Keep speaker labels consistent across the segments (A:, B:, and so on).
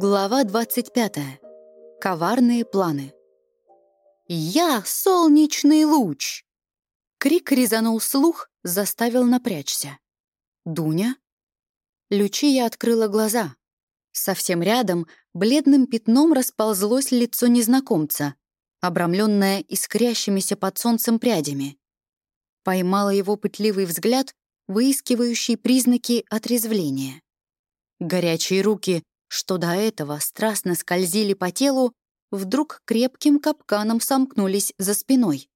A: Глава 25. Коварные планы. «Я — солнечный луч!» Крик резанул слух, заставил напрячься. «Дуня?» Лючия открыла глаза. Совсем рядом бледным пятном расползлось лицо незнакомца, обрамленное искрящимися под солнцем прядями. Поймала его пытливый взгляд, выискивающий признаки отрезвления. Горячие руки что до этого страстно скользили по телу, вдруг крепким капканом сомкнулись за спиной,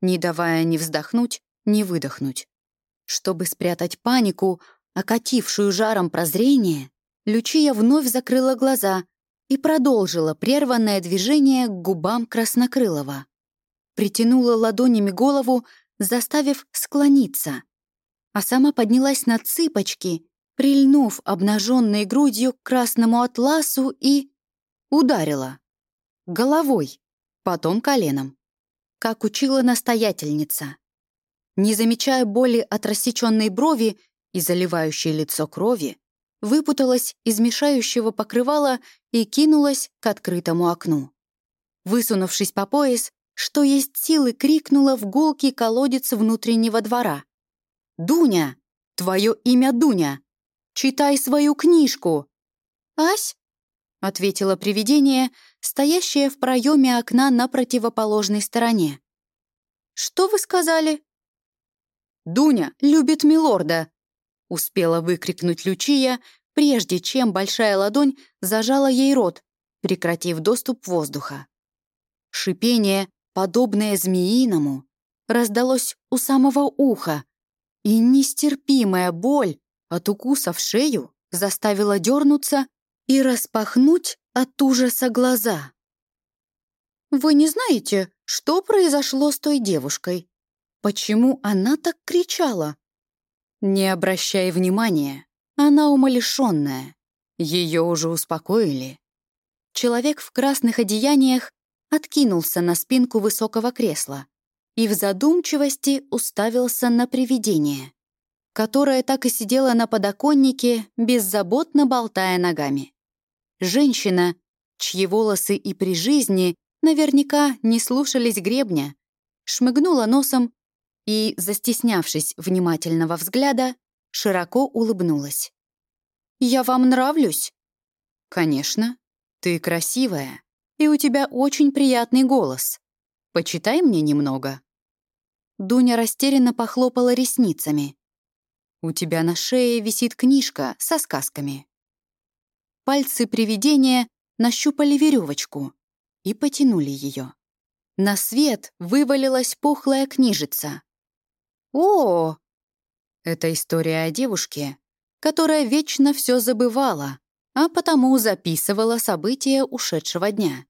A: не давая ни вздохнуть, ни выдохнуть. Чтобы спрятать панику, окатившую жаром прозрение, Лючия вновь закрыла глаза и продолжила прерванное движение к губам Краснокрылова. Притянула ладонями голову, заставив склониться, а сама поднялась на цыпочки прильнув обнаженной грудью к красному атласу и... ударила. Головой, потом коленом. Как учила настоятельница. Не замечая боли от рассеченной брови и заливающей лицо крови, выпуталась из мешающего покрывала и кинулась к открытому окну. Высунувшись по пояс, что есть силы, крикнула в гулкий колодец внутреннего двора. «Дуня! Твое имя Дуня! Читай свою книжку!» «Ась?» — ответило привидение, стоящее в проеме окна на противоположной стороне. «Что вы сказали?» «Дуня любит милорда!» — успела выкрикнуть Лючия, прежде чем большая ладонь зажала ей рот, прекратив доступ воздуха. Шипение, подобное змеиному, раздалось у самого уха, и нестерпимая боль от укуса в шею заставила дернуться и распахнуть от ужаса глаза. «Вы не знаете, что произошло с той девушкой? Почему она так кричала?» «Не обращай внимания, она умалишенная. Ее уже успокоили». Человек в красных одеяниях откинулся на спинку высокого кресла и в задумчивости уставился на привидение которая так и сидела на подоконнике, беззаботно болтая ногами. Женщина, чьи волосы и при жизни наверняка не слушались гребня, шмыгнула носом и, застеснявшись внимательного взгляда, широко улыбнулась. «Я вам нравлюсь?» «Конечно. Ты красивая, и у тебя очень приятный голос. Почитай мне немного». Дуня растерянно похлопала ресницами. У тебя на шее висит книжка со сказками. Пальцы привидения нащупали веревочку и потянули ее. На свет вывалилась пухлая книжица. О! Это история о девушке, которая вечно все забывала, а потому записывала события ушедшего дня.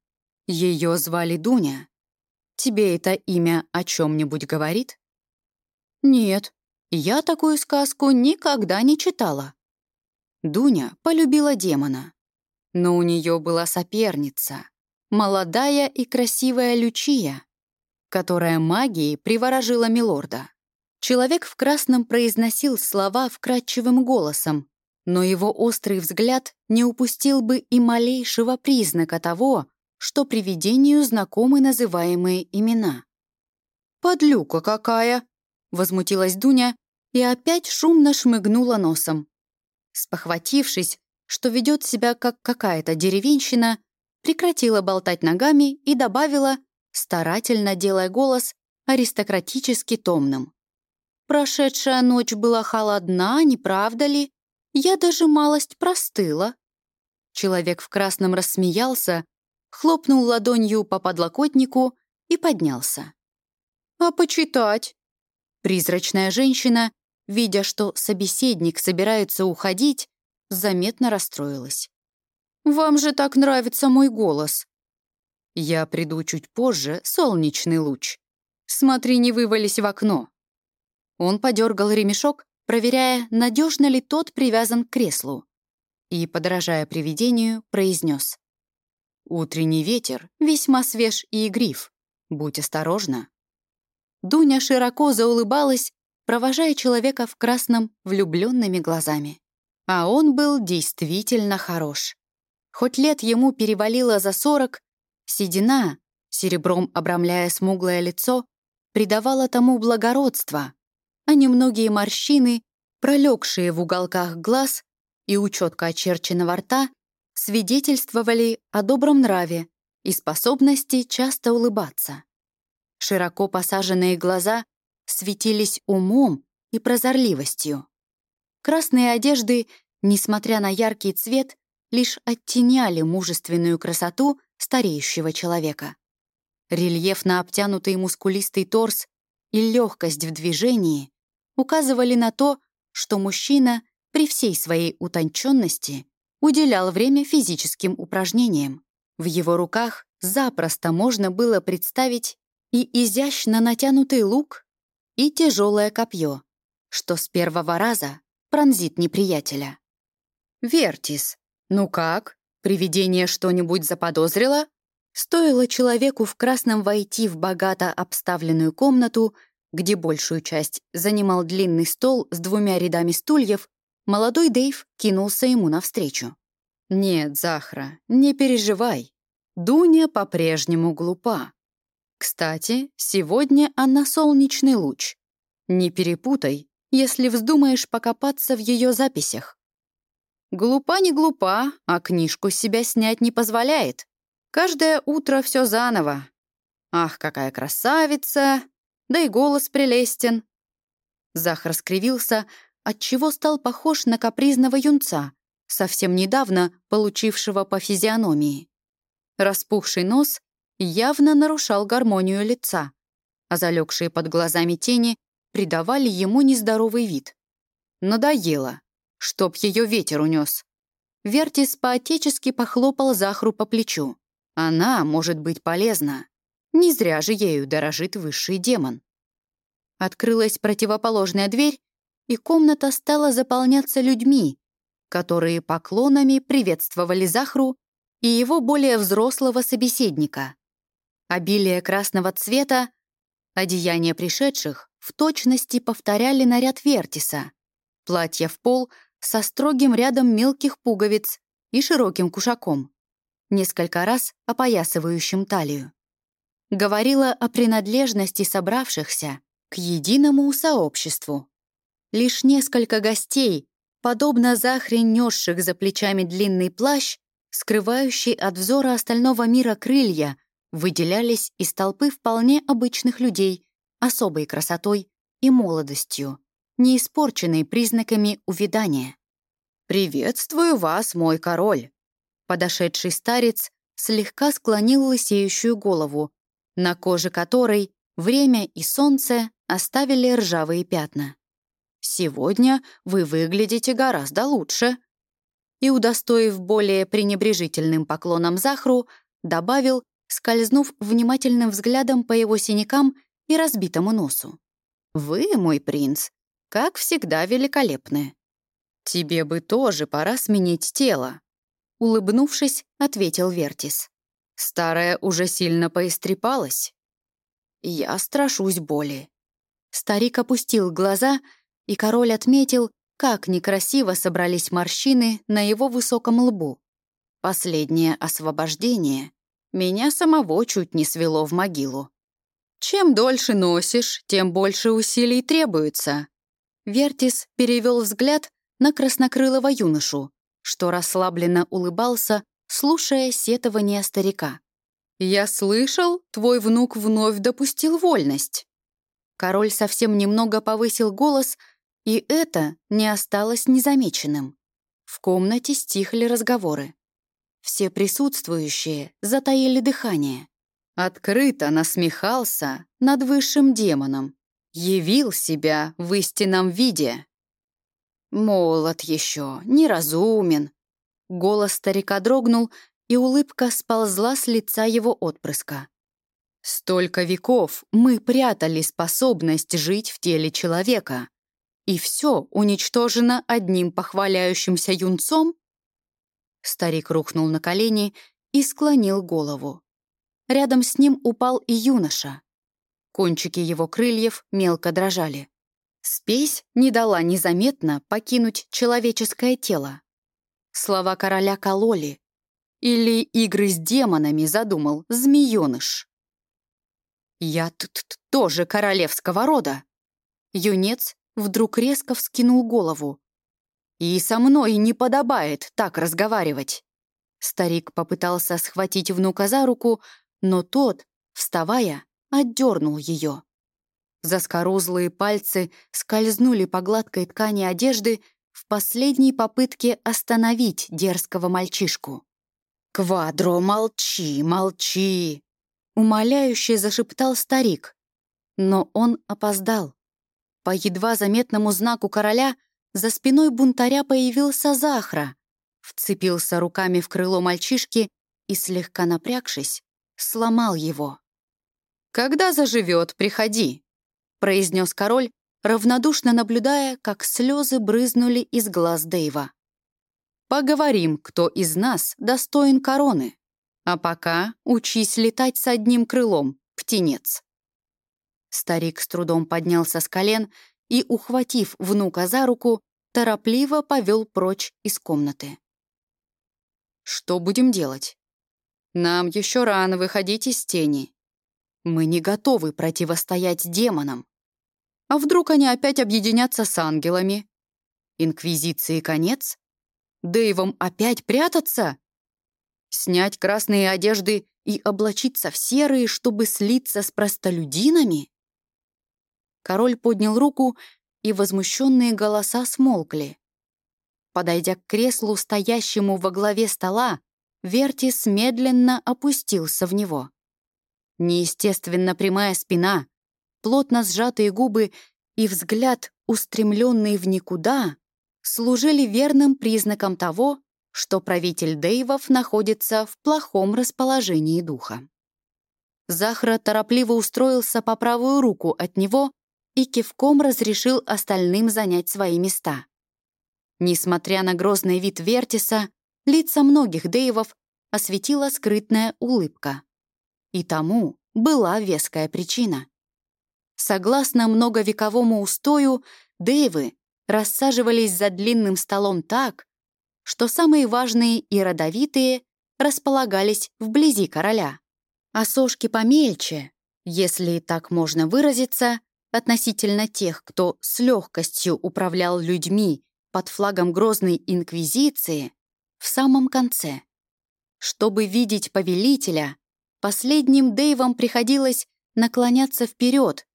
A: Ее звали Дуня. Тебе это имя о чем-нибудь говорит? Нет, я такую сказку никогда не читала. Дуня полюбила демона. Но у нее была соперница, молодая и красивая Лючия, которая магией приворожила Милорда. Человек в красном произносил слова вкрадчивым голосом, но его острый взгляд не упустил бы и малейшего признака того, что привидению знакомы называемые имена. «Подлюка какая!» Возмутилась Дуня и опять шумно шмыгнула носом. Спохватившись, что ведет себя как какая-то деревенщина, прекратила болтать ногами и добавила, старательно делая голос аристократически томным. «Прошедшая ночь была холодна, не правда ли? Я даже малость простыла». Человек в красном рассмеялся, хлопнул ладонью по подлокотнику и поднялся. «А почитать?» Призрачная женщина, видя, что собеседник собирается уходить, заметно расстроилась. «Вам же так нравится мой голос!» «Я приду чуть позже, солнечный луч. Смотри, не вывались в окно!» Он подергал ремешок, проверяя, надежно ли тот привязан к креслу, и, подражая привидению, произнес. «Утренний ветер весьма свеж и игрив. Будь осторожна». Дуня широко заулыбалась, провожая человека в красном влюбленными глазами. А он был действительно хорош. Хоть лет ему перевалило за сорок, седина, серебром обрамляя смуглое лицо, придавала тому благородство, а немногие морщины, пролегшие в уголках глаз и у четко очерченного рта, свидетельствовали о добром нраве и способности часто улыбаться. Широко посаженные глаза светились умом и прозорливостью. Красные одежды, несмотря на яркий цвет, лишь оттеняли мужественную красоту стареющего человека. Рельефно обтянутый мускулистый торс и легкость в движении указывали на то, что мужчина при всей своей утонченности уделял время физическим упражнениям. В его руках запросто можно было представить и изящно натянутый лук, и тяжелое копье, что с первого раза пронзит неприятеля. «Вертис, ну как? Привидение что-нибудь заподозрило?» Стоило человеку в красном войти в богато обставленную комнату, где большую часть занимал длинный стол с двумя рядами стульев, молодой Дэйв кинулся ему навстречу. «Нет, Захра, не переживай. Дуня по-прежнему глупа. Кстати, сегодня она солнечный луч. Не перепутай, если вздумаешь покопаться в ее записях. Глупа не глупа, а книжку себя снять не позволяет. Каждое утро все заново. Ах, какая красавица! Да и голос прелестен. Захар скривился, отчего стал похож на капризного юнца, совсем недавно получившего по физиономии. Распухший нос явно нарушал гармонию лица, а залегшие под глазами тени придавали ему нездоровый вид. Надоело, чтоб ее ветер унес. Вертис поотечески похлопал Захру по плечу. Она может быть полезна. Не зря же ею дорожит высший демон. Открылась противоположная дверь, и комната стала заполняться людьми, которые поклонами приветствовали Захру и его более взрослого собеседника. Обилие красного цвета, одеяния пришедших в точности повторяли наряд Вертиса, платье в пол со строгим рядом мелких пуговиц и широким кушаком, несколько раз опоясывающим талию. Говорила о принадлежности собравшихся к единому сообществу. Лишь несколько гостей, подобно Захре, несших за плечами длинный плащ, скрывающий от взора остального мира крылья, выделялись из толпы вполне обычных людей, особой красотой и молодостью, не испорченной признаками увядания. «Приветствую вас, мой король!» Подошедший старец слегка склонил лысеющую голову, на коже которой время и солнце оставили ржавые пятна. «Сегодня вы выглядите гораздо лучше», и, удостоив более пренебрежительным поклоном Захру, добавил, скользнув внимательным взглядом по его синякам и разбитому носу. «Вы, мой принц, как всегда великолепны. Тебе бы тоже пора сменить тело», — улыбнувшись, ответил Вертис. «Старая уже сильно поистрепалась». «Я страшусь боли». Старик опустил глаза, и король отметил, как некрасиво собрались морщины на его высоком лбу. Последнее освобождение меня самого чуть не свело в могилу. Чем дольше носишь, тем больше усилий требуется. Вертис перевел взгляд на краснокрылого юношу, что расслабленно улыбался, слушая сетование старика. «Я слышал, твой внук вновь допустил вольность». Король совсем немного повысил голос, и это не осталось незамеченным. В комнате стихли разговоры. Все присутствующие затаили дыхание. Открыто насмехался над высшим демоном. Явил себя в истинном виде. Молод еще, неразумен. Голос старика дрогнул, и улыбка сползла с лица его отпрыска. Столько веков мы прятали способность жить в теле человека. И все уничтожено одним похваляющимся юнцом? Старик рухнул на колени и склонил голову. Рядом с ним упал и юноша. Кончики его крыльев мелко дрожали. Спесь не дала незаметно покинуть человеческое тело. Слова короля кололи. Или игры с демонами задумал змеёныш? Я тут тоже королевского рода. Юнец вдруг резко вскинул голову. И со мной не подобает так разговаривать. Старик попытался схватить внука за руку, но тот, вставая, отдернул ее. Заскорузлые пальцы скользнули по гладкой ткани одежды в последней попытке остановить дерзкого мальчишку. «Квадро, молчи, молчи!» Умоляюще зашептал старик. Но он опоздал. По едва заметному знаку короля за спиной бунтаря появился Захра, вцепился руками в крыло мальчишки и, слегка напрягшись, сломал его. «Когда заживет, приходи», — произнес король, равнодушно наблюдая, как слезы брызнули из глаз Дэйва. «Поговорим, кто из нас достоин короны. А пока учись летать с одним крылом, птенец». Старик с трудом поднялся с колен и, ухватив внука за руку, торопливо повел прочь из комнаты. «Что будем делать? Нам еще рано выходить из тени. Мы не готовы противостоять демонам. А вдруг они опять объединятся с ангелами? Инквизиции конец? Дэйвом опять прятаться? Снять красные одежды и облачиться в серые, чтобы слиться с простолюдинами? Король поднял руку, и возмущенные голоса смолкли. Подойдя к креслу, стоящему во главе стола, Вертис медленно опустился в него. Неестественно прямая спина, плотно сжатые губы и взгляд, устремленный в никуда, служили верным признаком того, что правитель Дейвов находится в плохом расположении духа. Захра торопливо устроился по правую руку от него и кивком разрешил остальным занять свои места. Несмотря на грозный вид Вертиса, лица многих Дейвов осветила скрытная улыбка. И тому была веская причина. Согласно многовековому устою, Дейвы рассаживались за длинным столом так, что самые важные и родовитые располагались вблизи короля, а сошки помельче, если так можно выразиться, относительно тех, кто с легкостью управлял людьми под флагом грозной инквизиции, в самом конце. Чтобы видеть повелителя, последним Дэйвам приходилось наклоняться вперед,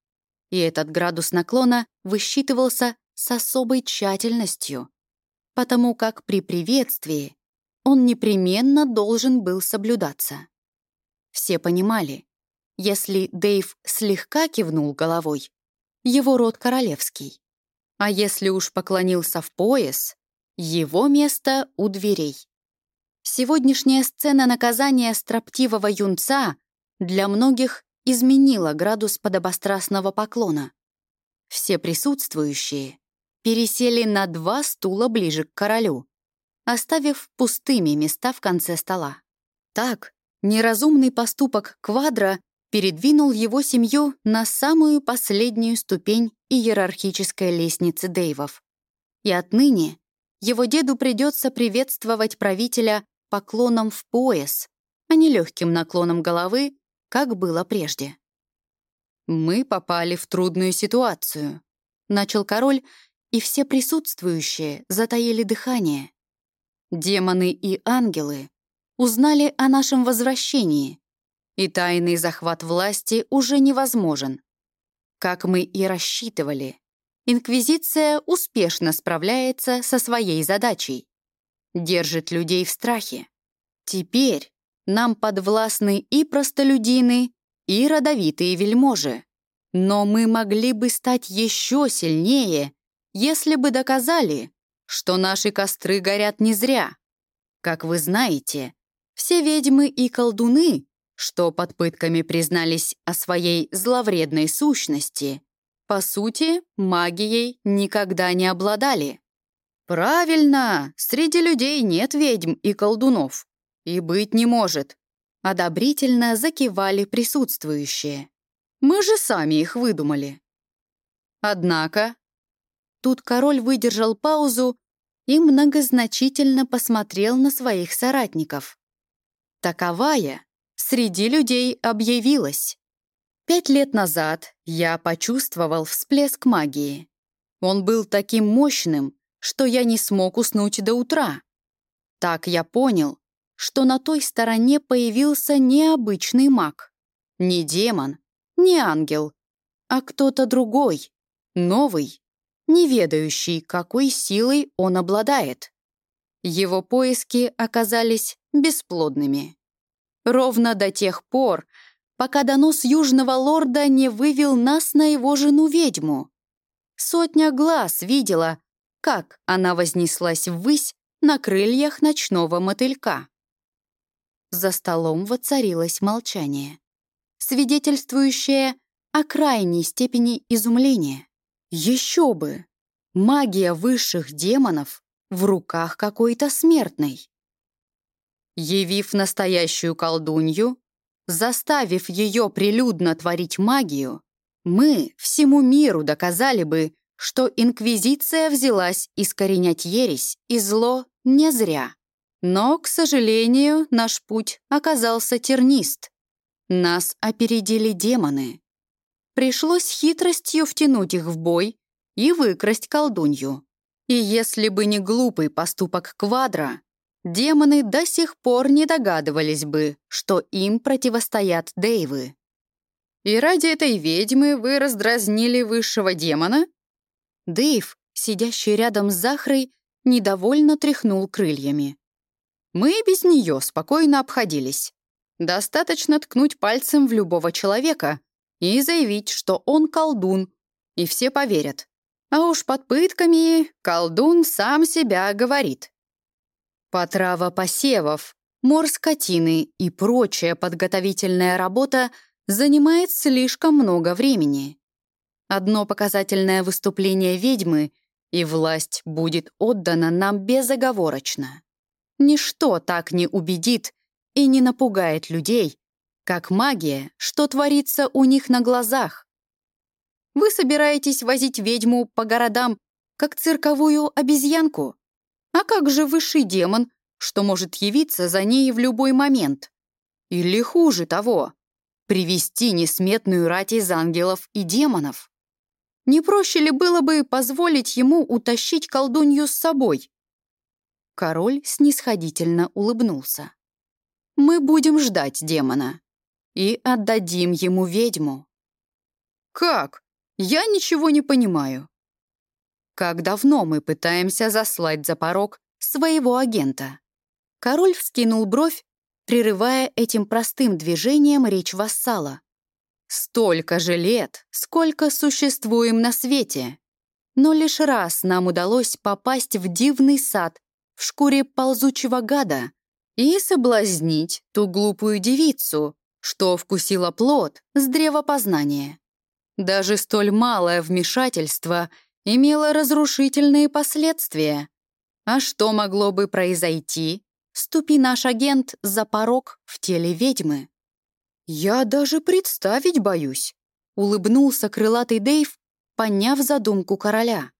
A: и этот градус наклона высчитывался с особой тщательностью, потому как при приветствии он непременно должен был соблюдаться. Все понимали, если Дэйв слегка кивнул головой, его род королевский. А если уж поклонился в пояс, его место у дверей. Сегодняшняя сцена наказания строптивого юнца для многих изменила градус подобострастного поклона. Все присутствующие пересели на два стула ближе к королю, оставив пустыми места в конце стола. Так, неразумный поступок Квадра передвинул его семью на самую последнюю ступень иерархической лестницы Дейвов. И отныне его деду придется приветствовать правителя поклоном в пояс, а не легким наклоном головы, как было прежде. «Мы попали в трудную ситуацию», — начал король, и все присутствующие затаили дыхание. Демоны и ангелы узнали о нашем возвращении, и тайный захват власти уже невозможен. Как мы и рассчитывали, Инквизиция успешно справляется со своей задачей. Держит людей в страхе. Теперь нам подвластны и простолюдины, и родовитые вельможи. Но мы могли бы стать еще сильнее, если бы доказали, что наши костры горят не зря. Как вы знаете, все ведьмы и колдуны что под пытками признались о своей зловредной сущности, по сути, магией никогда не обладали. «Правильно, среди людей нет ведьм и колдунов. И быть не может», — одобрительно закивали присутствующие. «Мы же сами их выдумали». Однако... Тут король выдержал паузу и многозначительно посмотрел на своих соратников. таковая среди людей объявилась. Пять лет назад я почувствовал всплеск магии. Он был таким мощным, что я не смог уснуть до утра. Так я понял, что на той стороне появился необычный маг. Не демон, не ангел, а кто-то другой, новый, не ведающий, какой силой он обладает. Его поиски оказались бесплодными. Ровно до тех пор, пока донос южного лорда не вывел нас на его жену-ведьму. Сотня глаз видела, как она вознеслась ввысь на крыльях ночного мотылька. За столом воцарилось молчание, свидетельствующее о крайней степени изумления. Еще бы! Магия высших демонов в руках какой-то смертной. Явив настоящую колдунью, заставив ее прилюдно творить магию, мы всему миру доказали бы, что Инквизиция взялась искоренять ересь и зло не зря. Но, к сожалению, наш путь оказался тернист. Нас опередили демоны. Пришлось хитростью втянуть их в бой и выкрасть колдунью. И если бы не глупый поступок Квадра, демоны до сих пор не догадывались бы, что им противостоят Дейвы. «И ради этой ведьмы вы раздразнили высшего демона?» Дейв, сидящий рядом с Захрой, недовольно тряхнул крыльями. «Мы без нее спокойно обходились. Достаточно ткнуть пальцем в любого человека и заявить, что он колдун, и все поверят. А уж под пытками колдун сам себя говорит. Потрава посевов, мор скотины и прочая подготовительная работа занимает слишком много времени. Одно показательное выступление ведьмы, и власть будет отдана нам безоговорочно. Ничто так не убедит и не напугает людей, как магия, что творится у них на глазах. Вы собираетесь возить ведьму по городам, как цирковую обезьянку? А как же высший демон, что может явиться за ней в любой момент? Или хуже того, привести несметную рать из ангелов и демонов? Не проще ли было бы позволить ему утащить колдунью с собой? Король снисходительно улыбнулся. «Мы будем ждать демона и отдадим ему ведьму». «Как? Я ничего не понимаю». Как давно мы пытаемся заслать за порог своего агента? Король вскинул бровь, прерывая этим простым движением речь вассала. Столько же лет, сколько существуем на свете. Но лишь раз нам удалось попасть в дивный сад в шкуре ползучего гада и соблазнить ту глупую девицу, что вкусила плод с древа познания. Даже столь малое вмешательство имело разрушительные последствия. А что могло бы произойти, ступи наш агент за порог в теле ведьмы? «Я даже представить боюсь», — улыбнулся крылатый Дейв, поняв задумку короля.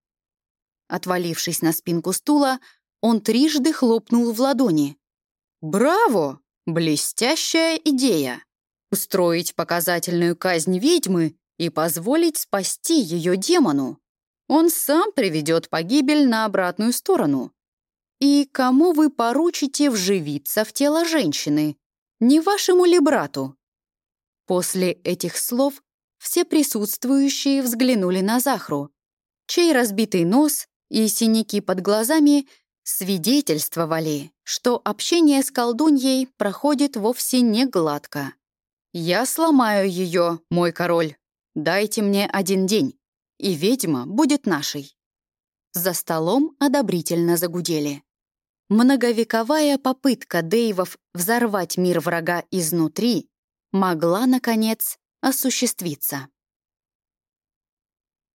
A: Отвалившись на спинку стула, он трижды хлопнул в ладони. «Браво! Блестящая идея! Устроить показательную казнь ведьмы и позволить спасти ее демону. Он сам приведет погибель на обратную сторону. И кому вы поручите вживиться в тело женщины? Не вашему ли брату?» После этих слов все присутствующие взглянули на Захру, чей разбитый нос и синяки под глазами свидетельствовали, что общение с колдуньей проходит вовсе не гладко. «Я сломаю ее, мой король», Дайте мне один день, и ведьма будет нашей». За столом одобрительно загудели. Многовековая попытка Дейвов взорвать мир врага изнутри могла, наконец, осуществиться.